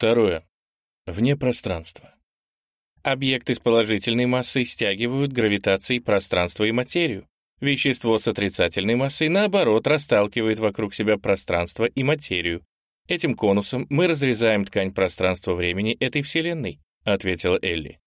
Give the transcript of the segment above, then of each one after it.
Второе. Вне пространства. Объекты с положительной массой стягивают гравитацией пространство и материю. Вещество с отрицательной массой, наоборот, расталкивает вокруг себя пространство и материю. Этим конусом мы разрезаем ткань пространства-времени этой Вселенной, ответила Элли.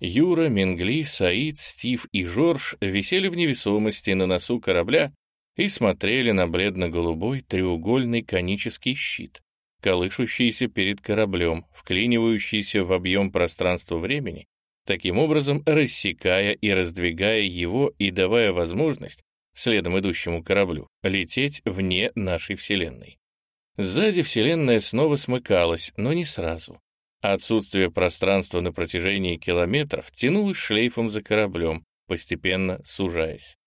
Юра, Менгли, Саид, Стив и Жорж висели в невесомости на носу корабля и смотрели на бледно-голубой треугольный конический щит, колышущийся перед кораблем, вклинивающийся в объем пространства-времени таким образом рассекая и раздвигая его и давая возможность следом идущему кораблю лететь вне нашей Вселенной. Сзади Вселенная снова смыкалась, но не сразу. Отсутствие пространства на протяжении километров тянулось шлейфом за кораблем, постепенно сужаясь.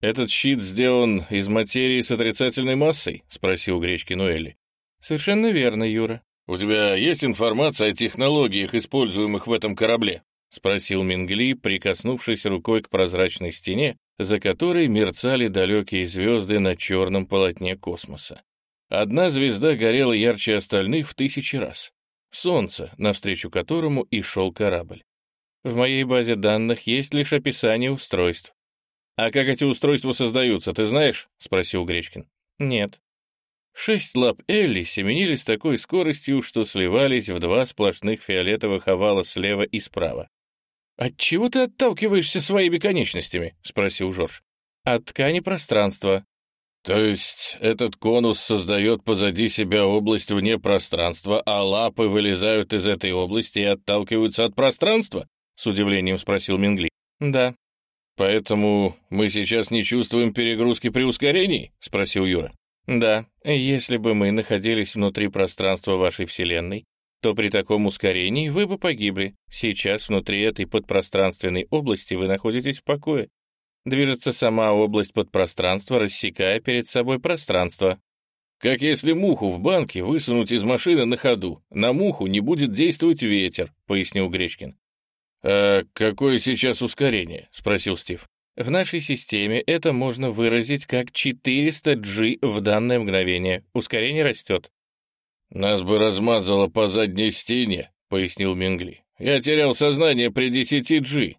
«Этот щит сделан из материи с отрицательной массой?» — спросил Гречкин Уэлли. «Совершенно верно, Юра». «У тебя есть информация о технологиях, используемых в этом корабле?» — спросил Мингли, прикоснувшись рукой к прозрачной стене, за которой мерцали далекие звезды на черном полотне космоса. Одна звезда горела ярче остальных в тысячи раз. Солнце, навстречу которому и шел корабль. В моей базе данных есть лишь описание устройств. «А как эти устройства создаются, ты знаешь?» — спросил Гречкин. «Нет». Шесть лап Элли семенили с такой скоростью, что сливались в два сплошных фиолетовых овала слева и справа. «От чего ты отталкиваешься своими конечностями?» — спросил Жорж. «От ткани пространства». «То есть этот конус создает позади себя область вне пространства, а лапы вылезают из этой области и отталкиваются от пространства?» — с удивлением спросил Мингли. «Да». «Поэтому мы сейчас не чувствуем перегрузки при ускорении?» — спросил Юра. «Да, если бы мы находились внутри пространства вашей Вселенной, то при таком ускорении вы бы погибли. Сейчас внутри этой подпространственной области вы находитесь в покое. Движется сама область подпространства, рассекая перед собой пространство. Как если муху в банке высунуть из машины на ходу. На муху не будет действовать ветер, пояснил Гречкин. «А какое сейчас ускорение?» — спросил Стив. В нашей системе это можно выразить как 400 G в данное мгновение. Ускорение растет. «Нас бы размазало по задней стене», — пояснил Мингли. «Я терял сознание при десяти G».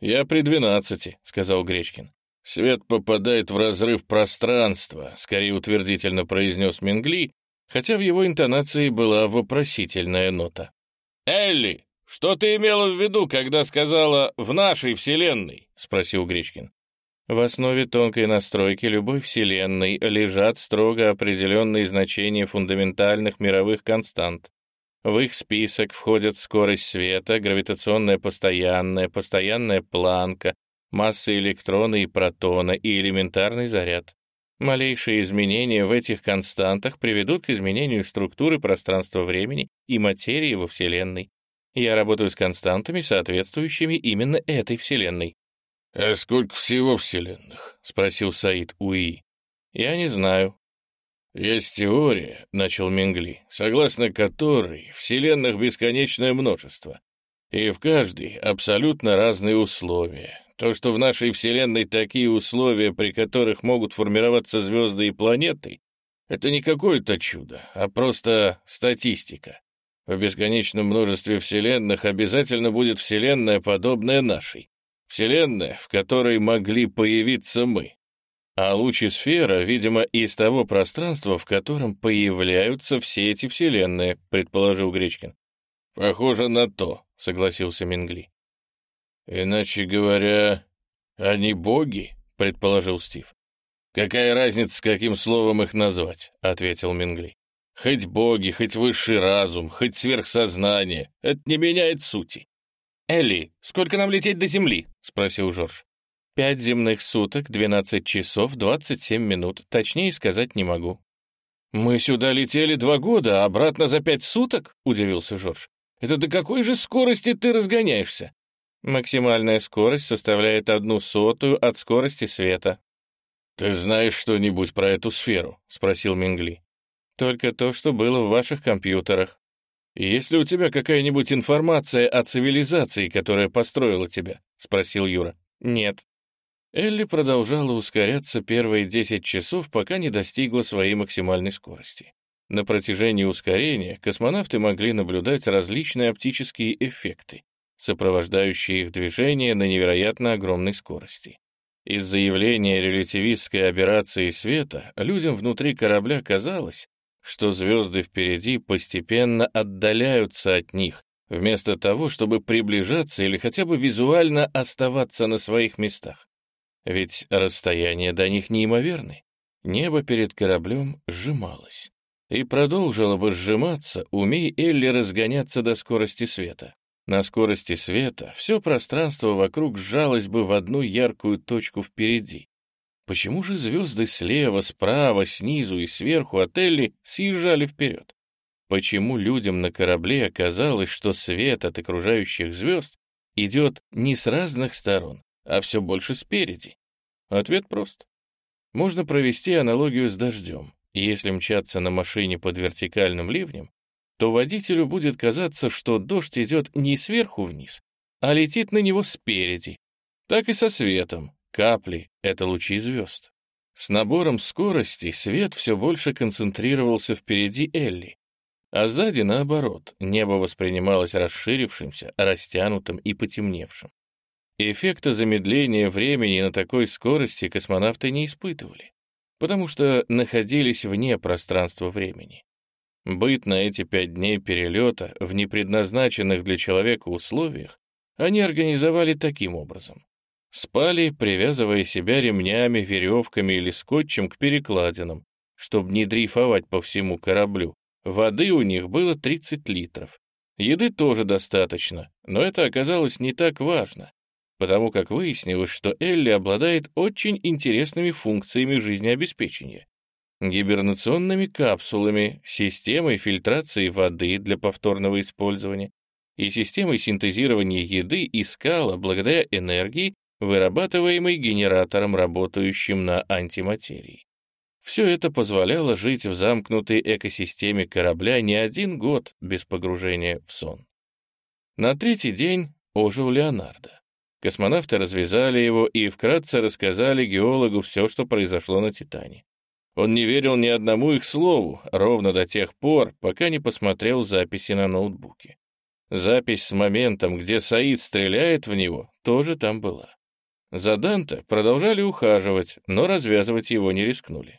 «Я при двенадцати», — сказал Гречкин. «Свет попадает в разрыв пространства», — скорее утвердительно произнес Мингли, хотя в его интонации была вопросительная нота. «Элли, что ты имела в виду, когда сказала «в нашей вселенной»?» — спросил Гречкин. В основе тонкой настройки любой Вселенной лежат строго определенные значения фундаментальных мировых констант. В их список входят скорость света, гравитационная постоянная, постоянная планка, масса электрона и протона и элементарный заряд. Малейшие изменения в этих константах приведут к изменению структуры пространства-времени и материи во Вселенной. Я работаю с константами, соответствующими именно этой Вселенной. «А сколько всего вселенных?» — спросил Саид Уи. «Я не знаю». «Есть теория», — начал Мингли, согласно которой вселенных бесконечное множество, и в каждой абсолютно разные условия. То, что в нашей Вселенной такие условия, при которых могут формироваться звезды и планеты, это не какое-то чудо, а просто статистика. В бесконечном множестве вселенных обязательно будет вселенная, подобная нашей. Вселенная, в которой могли появиться мы. А лучесфера, видимо, из того пространства, в котором появляются все эти вселенные, предположил Гречкин. Похоже на то, согласился Мингли. Иначе говоря, они боги, предположил Стив. Какая разница, с каким словом их назвать, ответил Мингли. Хоть боги, хоть высший разум, хоть сверхсознание, это не меняет сути. «Элли, сколько нам лететь до Земли?» — спросил Жорж. «Пять земных суток, двенадцать часов, двадцать семь минут. Точнее сказать не могу». «Мы сюда летели два года, а обратно за пять суток?» — удивился Жорж. «Это до какой же скорости ты разгоняешься?» «Максимальная скорость составляет одну сотую от скорости света». «Ты знаешь что-нибудь про эту сферу?» — спросил Мингли. «Только то, что было в ваших компьютерах». «Есть ли у тебя какая-нибудь информация о цивилизации, которая построила тебя?» — спросил Юра. «Нет». Элли продолжала ускоряться первые десять часов, пока не достигла своей максимальной скорости. На протяжении ускорения космонавты могли наблюдать различные оптические эффекты, сопровождающие их движение на невероятно огромной скорости. Из-за явления релятивистской аберрации света людям внутри корабля казалось, что звезды впереди постепенно отдаляются от них, вместо того, чтобы приближаться или хотя бы визуально оставаться на своих местах. Ведь расстояние до них неимоверны. Небо перед кораблем сжималось. И продолжило бы сжиматься, умей Элли разгоняться до скорости света. На скорости света все пространство вокруг сжалось бы в одну яркую точку впереди. Почему же звезды слева, справа, снизу и сверху от Элли съезжали вперед? Почему людям на корабле оказалось, что свет от окружающих звезд идет не с разных сторон, а все больше спереди? Ответ прост. Можно провести аналогию с дождем. Если мчаться на машине под вертикальным ливнем, то водителю будет казаться, что дождь идет не сверху вниз, а летит на него спереди. Так и со светом. Капли — это лучи звезд. С набором скорости свет все больше концентрировался впереди Элли, а сзади, наоборот, небо воспринималось расширившимся, растянутым и потемневшим. Эффекта замедления времени на такой скорости космонавты не испытывали, потому что находились вне пространства-времени. Быт на эти пять дней перелета в непредназначенных для человека условиях они организовали таким образом. Спали, привязывая себя ремнями, веревками или скотчем к перекладинам, чтобы не дрейфовать по всему кораблю. Воды у них было 30 литров. Еды тоже достаточно, но это оказалось не так важно, потому как выяснилось, что Элли обладает очень интересными функциями жизнеобеспечения гибернационными капсулами, системой фильтрации воды для повторного использования и системой синтезирования еды из скала благодаря энергии, вырабатываемой генератором, работающим на антиматерии. Все это позволяло жить в замкнутой экосистеме корабля не один год без погружения в сон. На третий день ожил Леонардо. Космонавты развязали его и вкратце рассказали геологу все, что произошло на Титане. Он не верил ни одному их слову, ровно до тех пор, пока не посмотрел записи на ноутбуке. Запись с моментом, где Саид стреляет в него, тоже там была. За Данте продолжали ухаживать, но развязывать его не рискнули.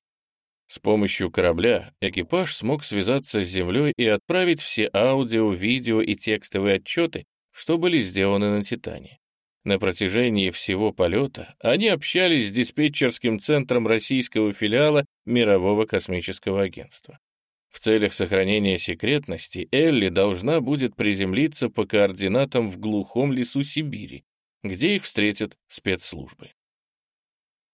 С помощью корабля экипаж смог связаться с Землей и отправить все аудио, видео и текстовые отчеты, что были сделаны на «Титане». На протяжении всего полета они общались с диспетчерским центром российского филиала Мирового космического агентства. В целях сохранения секретности Элли должна будет приземлиться по координатам в глухом лесу Сибири, где их встретят спецслужбы.